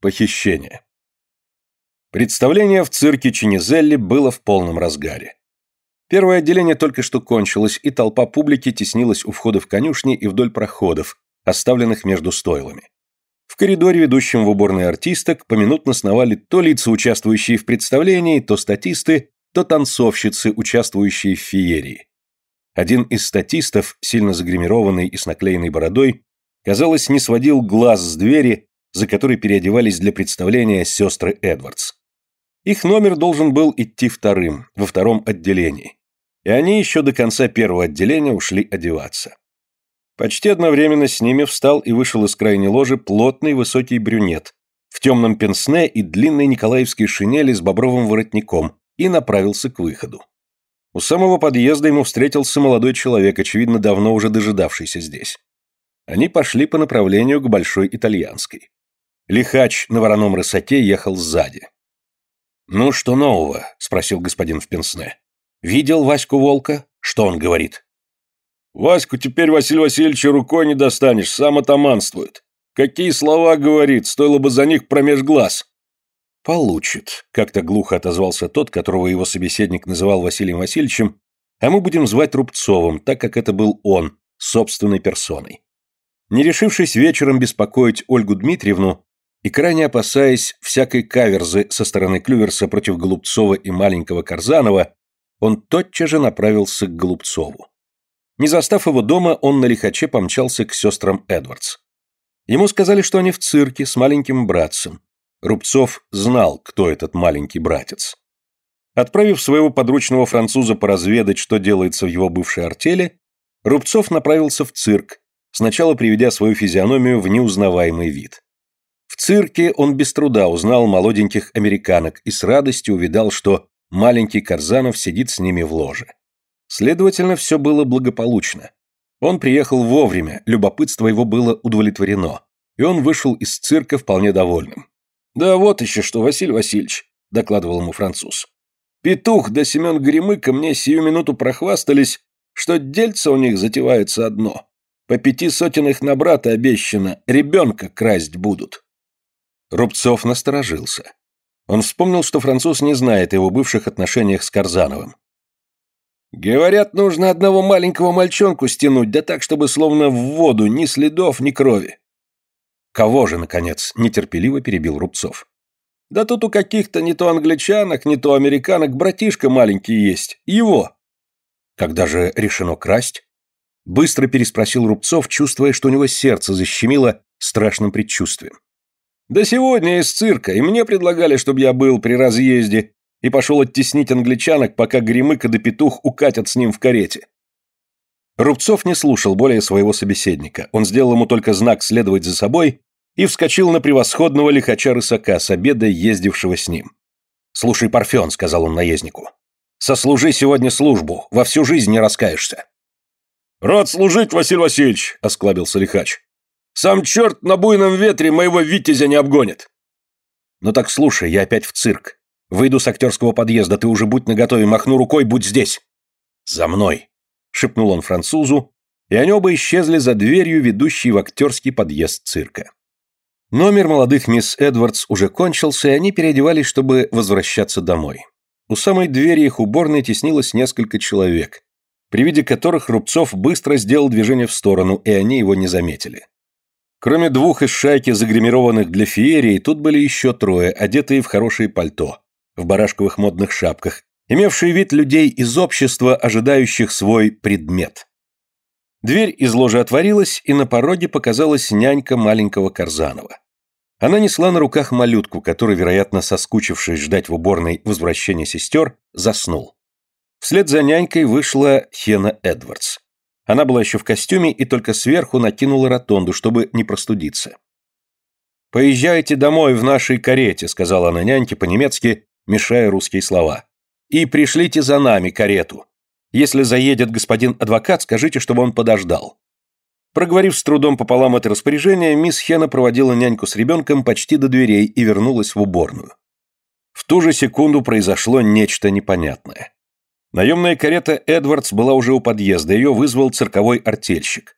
Похищение. Представление в цирке Чинизелли было в полном разгаре. Первое отделение только что кончилось, и толпа публики теснилась у входа в конюшни и вдоль проходов, оставленных между стойлами. В коридоре, ведущем в уборные артисток, поминутно сновали то лица, участвующие в представлении, то статисты, то танцовщицы, участвующие в феерии. Один из статистов, сильно загримированный и с наклеенной бородой, казалось, не сводил глаз с двери, за которой переодевались для представления сестры Эдвардс. Их номер должен был идти вторым, во втором отделении. И они еще до конца первого отделения ушли одеваться. Почти одновременно с ними встал и вышел из крайней ложи плотный высокий брюнет в темном пенсне и длинной николаевской шинели с бобровым воротником и направился к выходу. У самого подъезда ему встретился молодой человек, очевидно, давно уже дожидавшийся здесь. Они пошли по направлению к Большой Итальянской. Лихач на вороном рысаке ехал сзади. «Ну, что нового?» — спросил господин в Пенсне. «Видел Ваську Волка? Что он говорит?» «Ваську теперь, Василий Васильевич, рукой не достанешь, сам атаманствует. Какие слова говорит, стоило бы за них промеж глаз». «Получит», — как-то глухо отозвался тот, которого его собеседник называл Василием Васильевичем, а мы будем звать Рубцовым, так как это был он, собственной персоной. Не решившись вечером беспокоить Ольгу Дмитриевну и крайне опасаясь всякой каверзы со стороны Клюверса против Голубцова и маленького Карзанова, он тотчас же направился к Голубцову. Не застав его дома, он на лихаче помчался к сестрам Эдвардс. Ему сказали, что они в цирке с маленьким братцем, Рубцов знал, кто этот маленький братец. Отправив своего подручного француза поразведать, что делается в его бывшей артели, Рубцов направился в цирк, сначала приведя свою физиономию в неузнаваемый вид. Цирке он без труда узнал молоденьких американок и с радостью увидал, что маленький Карзанов сидит с ними в ложе. Следовательно, все было благополучно. Он приехал вовремя, любопытство его было удовлетворено, и он вышел из цирка вполне довольным. «Да вот еще что, Василий Васильевич», — докладывал ему француз. «Петух да Семен Гремыка мне сию минуту прохвастались, что дельце у них затевается одно. По пяти сотен их на брата обещано, ребенка красть будут». Рубцов насторожился. Он вспомнил, что француз не знает о его бывших отношениях с Карзановым. «Говорят, нужно одного маленького мальчонку стянуть, да так, чтобы словно в воду, ни следов, ни крови. Кого же, наконец, нетерпеливо перебил Рубцов. Да тут у каких-то не то англичанок, не то американок братишка маленький есть. Его. Когда же решено красть? Быстро переспросил Рубцов, чувствуя, что у него сердце защемило страшным предчувствием. Да сегодня из цирка, и мне предлагали, чтобы я был при разъезде и пошел оттеснить англичанок, пока Гремыка да Петух укатят с ним в карете. Рубцов не слушал более своего собеседника. Он сделал ему только знак следовать за собой и вскочил на превосходного лихача рысака с обеда, ездившего с ним. «Слушай, Парфен», — сказал он наезднику, — «сослужи сегодня службу, во всю жизнь не раскаешься». «Рад служить, Василий Васильевич», — осклабился лихач. «Сам черт на буйном ветре моего витязя не обгонит». «Ну так слушай, я опять в цирк. Выйду с актерского подъезда, ты уже будь наготове, махну рукой, будь здесь». «За мной», — шепнул он французу, и они оба исчезли за дверью, ведущей в актерский подъезд цирка. Номер молодых мисс Эдвардс уже кончился, и они переодевались, чтобы возвращаться домой. У самой двери их уборной теснилось несколько человек, при виде которых Рубцов быстро сделал движение в сторону, и они его не заметили. Кроме двух из шайки, загримированных для феерии, тут были еще трое, одетые в хорошие пальто, в барашковых модных шапках, имевшие вид людей из общества, ожидающих свой предмет. Дверь из ложи отворилась, и на пороге показалась нянька маленького Карзанова. Она несла на руках малютку, который, вероятно, соскучившись ждать в уборной возвращения сестер, заснул. Вслед за нянькой вышла Хена Эдвардс. Она была еще в костюме и только сверху накинула ротонду, чтобы не простудиться. «Поезжайте домой в нашей карете», — сказала она няньке по-немецки, мешая русские слова. «И пришлите за нами карету. Если заедет господин адвокат, скажите, чтобы он подождал». Проговорив с трудом пополам это распоряжение, мисс Хена проводила няньку с ребенком почти до дверей и вернулась в уборную. В ту же секунду произошло нечто непонятное. Наемная карета Эдвардс была уже у подъезда, ее вызвал цирковой артельщик.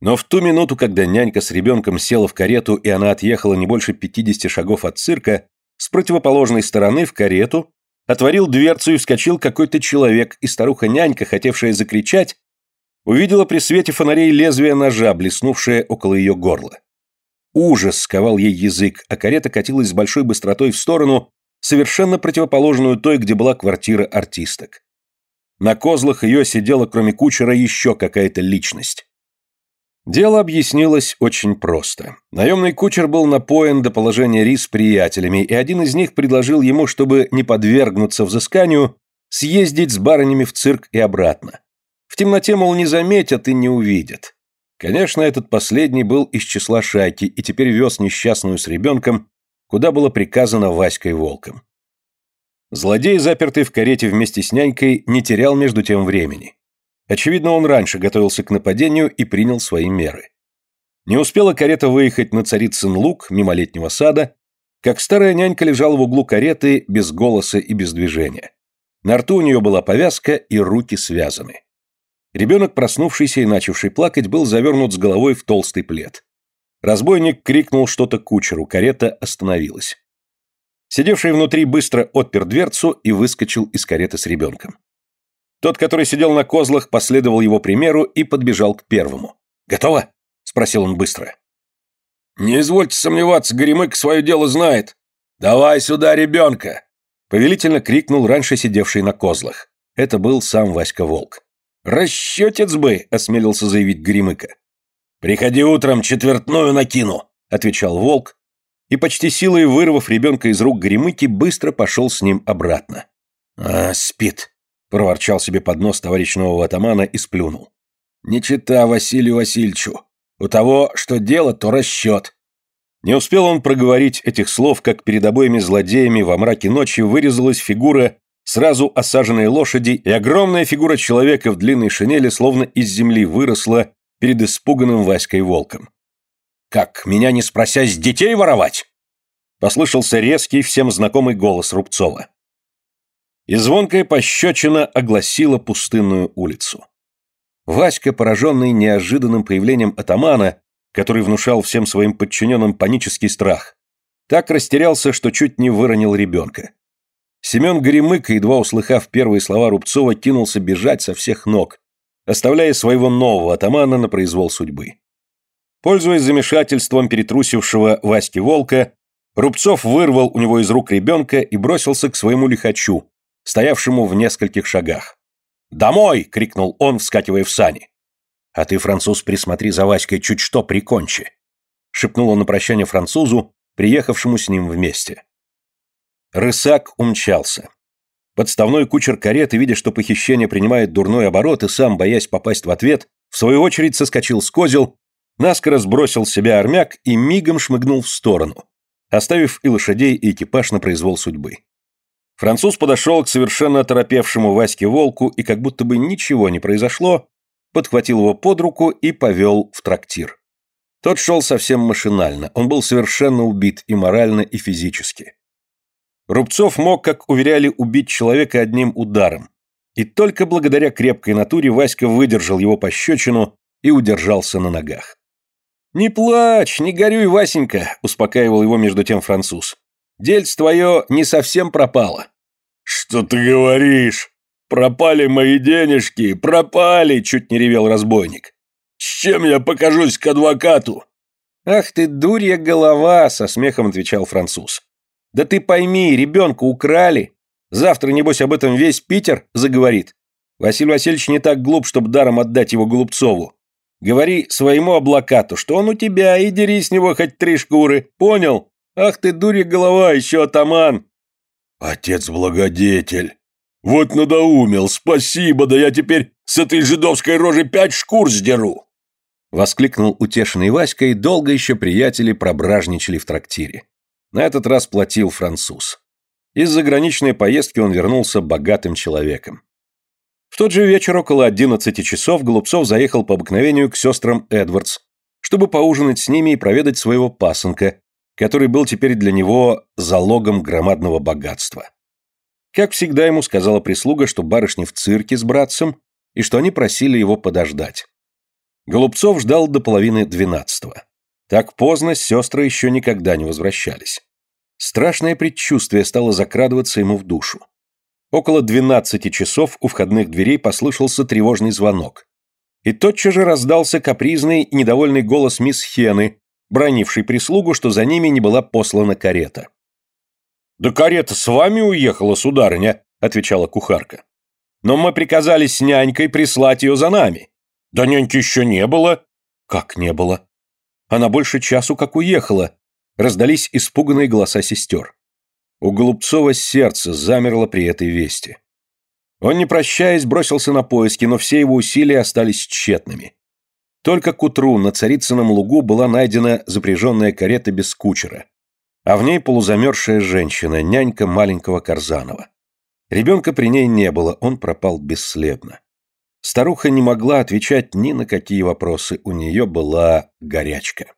Но в ту минуту, когда нянька с ребенком села в карету и она отъехала не больше 50 шагов от цирка, с противоположной стороны в карету отворил дверцу и вскочил какой-то человек, и старуха-нянька, хотевшая закричать, увидела при свете фонарей лезвие ножа, блеснувшее около ее горла. Ужас сковал ей язык, а карета катилась с большой быстротой в сторону, совершенно противоположную той, где была квартира артисток. На козлах ее сидела, кроме кучера, еще какая-то личность. Дело объяснилось очень просто. Наемный кучер был напоен до положения рис приятелями, и один из них предложил ему, чтобы не подвергнуться взысканию, съездить с барынями в цирк и обратно. В темноте, мол, не заметят и не увидят. Конечно, этот последний был из числа шайки и теперь вез несчастную с ребенком, куда было приказано Васькой Волком. Злодей, запертый в карете вместе с нянькой, не терял между тем времени. Очевидно, он раньше готовился к нападению и принял свои меры. Не успела карета выехать на Царицын луг, мимо летнего сада, как старая нянька лежала в углу кареты без голоса и без движения. На рту у нее была повязка и руки связаны. Ребенок, проснувшийся и начавший плакать, был завернут с головой в толстый плед. Разбойник крикнул что-то кучеру, карета остановилась. Сидевший внутри быстро отпер дверцу и выскочил из кареты с ребенком. Тот, который сидел на козлах, последовал его примеру и подбежал к первому. «Готово?» – спросил он быстро. «Не извольте сомневаться, Горемык свое дело знает. Давай сюда ребенка!» Повелительно крикнул раньше сидевший на козлах. Это был сам Васька Волк. «Расчетец бы!» – осмелился заявить Горемыка. «Приходи утром, четвертную накину!» – отвечал Волк, и почти силой вырвав ребенка из рук Горемыки, быстро пошел с ним обратно. «А, спит!» проворчал себе под нос товарищ нового атамана и сплюнул. «Не чита Василию Васильевичу. У того, что дело, то расчет». Не успел он проговорить этих слов, как перед обоими злодеями во мраке ночи вырезалась фигура сразу осаженной лошади, и огромная фигура человека в длинной шинели словно из земли выросла перед испуганным Васькой волком. «Как, меня не спросясь детей воровать?» Послышался резкий, всем знакомый голос Рубцова и звонкая пощечина огласила пустынную улицу. Васька, пораженный неожиданным появлением атамана, который внушал всем своим подчиненным панический страх, так растерялся, что чуть не выронил ребенка. Семен Горемык, едва услыхав первые слова Рубцова, кинулся бежать со всех ног, оставляя своего нового атамана на произвол судьбы. Пользуясь замешательством перетрусившего Васьки Волка, Рубцов вырвал у него из рук ребенка и бросился к своему лихачу, стоявшему в нескольких шагах. «Домой!» — крикнул он, вскакивая в сани. «А ты, француз, присмотри за Васькой, чуть что прикончи!» — шепнул он на прощание французу, приехавшему с ним вместе. Рысак умчался. Подставной кучер кареты, видя, что похищение принимает дурной оборот, и сам, боясь попасть в ответ, в свою очередь соскочил с козел, наскоро сбросил с себя армяк и мигом шмыгнул в сторону, оставив и лошадей, и экипаж на произвол судьбы. Француз подошел к совершенно оторопевшему Ваське Волку и, как будто бы ничего не произошло, подхватил его под руку и повел в трактир. Тот шел совсем машинально, он был совершенно убит и морально, и физически. Рубцов мог, как уверяли, убить человека одним ударом, и только благодаря крепкой натуре Васька выдержал его пощечину и удержался на ногах. «Не плачь, не горюй, Васенька», — успокаивал его между тем француз. Дельце твое не совсем пропало». «Что ты говоришь? Пропали мои денежки, пропали!» — чуть не ревел разбойник. «С чем я покажусь к адвокату?» «Ах ты, дурья голова!» — со смехом отвечал француз. «Да ты пойми, ребенка украли. Завтра, небось, об этом весь Питер заговорит. Василий Васильевич не так глуп, чтобы даром отдать его Голубцову. Говори своему облакату, что он у тебя, и дери с него хоть три шкуры. Понял?» Ах ты, дурья голова, еще атаман!» «Отец-благодетель! Вот надоумел, спасибо, да я теперь с этой жидовской рожи пять шкур сдеру!» Воскликнул утешенный Васька, и долго еще приятели прображничали в трактире. На этот раз платил француз. Из заграничной поездки он вернулся богатым человеком. В тот же вечер около одиннадцати часов Голубцов заехал по обыкновению к сестрам Эдвардс, чтобы поужинать с ними и проведать своего пасынка, который был теперь для него залогом громадного богатства. Как всегда ему сказала прислуга, что барышни в цирке с братцем и что они просили его подождать. Голубцов ждал до половины двенадцатого. Так поздно сестры еще никогда не возвращались. Страшное предчувствие стало закрадываться ему в душу. Около двенадцати часов у входных дверей послышался тревожный звонок. И тотчас же раздался капризный и недовольный голос мисс Хены, бронивший прислугу, что за ними не была послана карета. «Да карета с вами уехала, сударыня», — отвечала кухарка. «Но мы приказали с нянькой прислать ее за нами». «Да няньки еще не было». «Как не было?» «Она больше часу как уехала», — раздались испуганные голоса сестер. У Голубцова сердце замерло при этой вести. Он, не прощаясь, бросился на поиски, но все его усилия остались тщетными. Только к утру на Царицыном лугу была найдена запряженная карета без кучера, а в ней полузамерзшая женщина, нянька маленького Корзанова. Ребенка при ней не было, он пропал бесследно. Старуха не могла отвечать ни на какие вопросы, у нее была горячка.